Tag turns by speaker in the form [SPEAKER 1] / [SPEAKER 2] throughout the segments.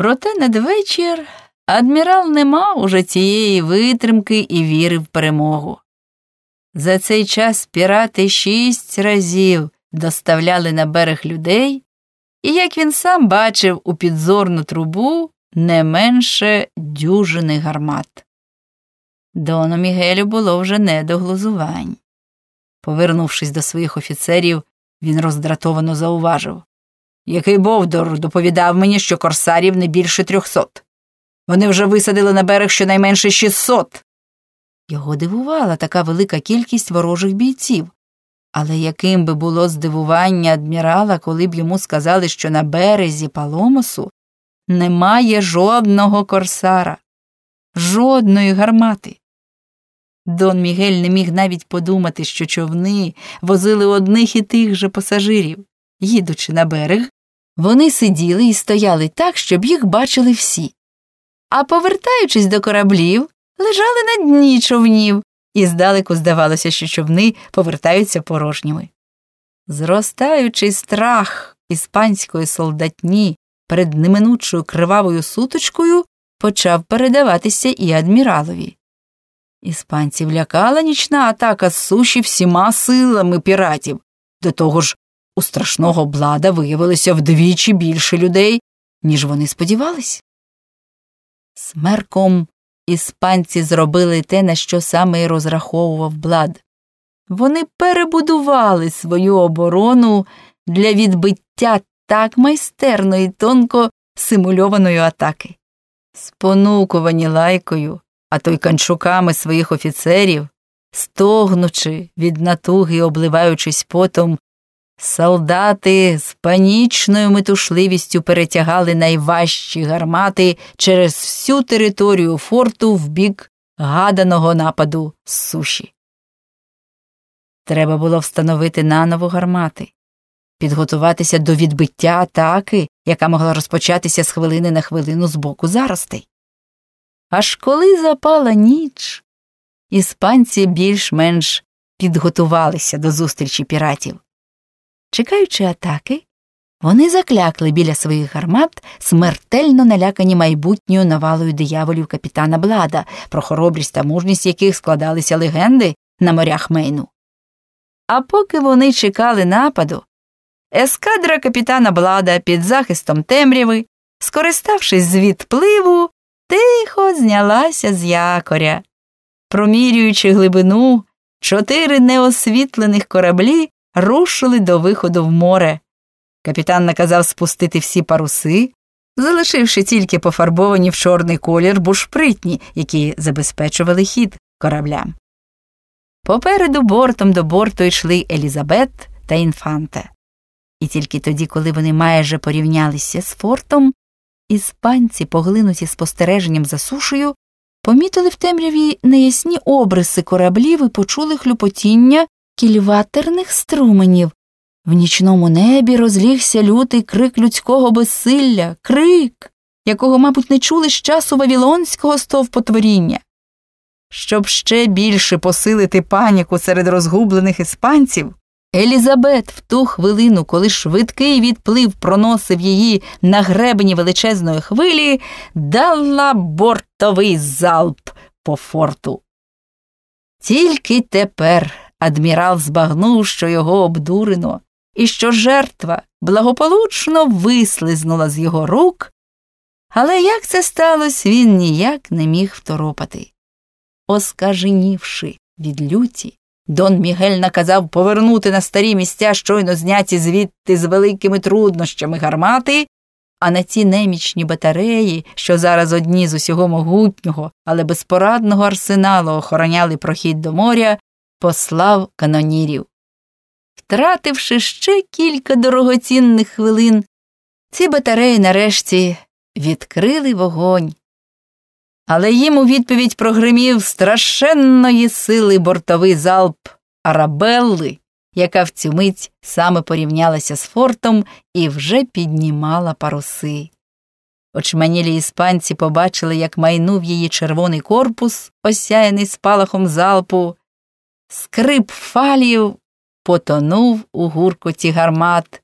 [SPEAKER 1] Проте надвечір адмірал не мав уже цієї витримки і віри в перемогу. За цей час пірати шість разів доставляли на берег людей, і, як він сам бачив у підзорну трубу не менше дюжини гармат. Дону Мігелю було вже не до глузувань. Повернувшись до своїх офіцерів, він роздратовано зауважив Який Бовдор доповідав мені, що корсарів не більше трьохсот. Вони вже висадили на берег щонайменше шістсот. Його дивувала така велика кількість ворожих бійців. Але яким би було здивування адмірала, коли б йому сказали, що на березі Паломосу немає жодного корсара, жодної гармати. Дон Мігель не міг навіть подумати, що човни возили одних і тих же пасажирів. Їдучи на берег, вони сиділи і стояли так, щоб їх бачили всі. А повертаючись до кораблів, лежали на дні човнів, і здалеку здавалося, що човни повертаються порожніми. Зростаючий страх іспанської солдатні перед неминучою кривавою суточкою почав передаватися і адміралові. Іспанців лякала нічна атака з суші всіма силами піратів. До того ж, у страшного блада виявилося вдвічі більше людей, ніж вони сподівались. Смерком іспанці зробили те, на що саме й розраховував блад. Вони перебудували свою оборону для відбиття так майстерно і тонко симульованої атаки. Спонукувані лайкою, а то й канчуками своїх офіцерів, стогнучи від натуги, обливаючись потом, солдати з панічною метушливістю перетягали найважчі гармати через всю територію форту в бік гаданого нападу з суші. Треба було встановити наново гармати, підготуватися до відбиття атаки, яка могла розпочатися з хвилини на хвилину з боку заростей. Аж коли запала ніч, іспанці більш-менш підготувалися до зустрічі піратів. Чекаючи атаки, вони заклякли біля своїх гармат, смертельно налякані майбутньою навалою дияволів капітана Блада, про хоробрість та мужність яких складалися легенди на морях Мейну. А поки вони чекали нападу, ескадра капітана Блада під захистом темряви, скориставшись з відпливу, тихо знялася з якоря. Промірюючи глибину, чотири неосвітлених кораблі рушили до виходу в море. Капітан наказав спустити всі паруси, залишивши тільки пофарбовані в чорний колір бушпритні, які забезпечували хід кораблям. Попереду бортом до борту йшли Елізабет та Інфанте. І тільки тоді, коли вони майже порівнялися з фортом, іспанці, поглинуті спостереженням за сушею, помітили в темряві неясні обриси кораблів і почули хлюпотіння кільватерних струменів. В нічному небі розлігся лютий крик людського безсилля, крик, якого, мабуть, не чули з часу вавілонського стовпотворіння. Щоб ще більше посилити паніку серед розгублених іспанців, Елізабет в ту хвилину, коли швидкий відплив проносив її на гребені величезної хвилі, дала бортовий залп по форту. Тільки тепер адмірал збагнув, що його обдурено, і що жертва благополучно вислизнула з його рук, але як це сталося, він ніяк не міг второпати. Оскаженівши від люті, Дон Мігель наказав повернути на старі місця щойно зняті звідти з великими труднощами гармати, а на ті немічні батареї, що зараз одні з усього могутнього, але безпорадного арсеналу охороняли прохід до моря, послав канонірів. Втративши ще кілька дорогоцінних хвилин, ці батареї нарешті відкрили вогонь. Але їм у відповідь прогримів страшенної сили бортовий залп Арабелли, яка в цю мить саме порівнялася з фортом і вже піднімала паруси. Очманілі іспанці побачили, як майнув її червоний корпус, осяяний спалахом залпу, скрип фалів потонув у гуркоті гармат,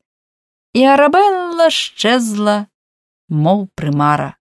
[SPEAKER 1] і Арабелла щезла мов примара.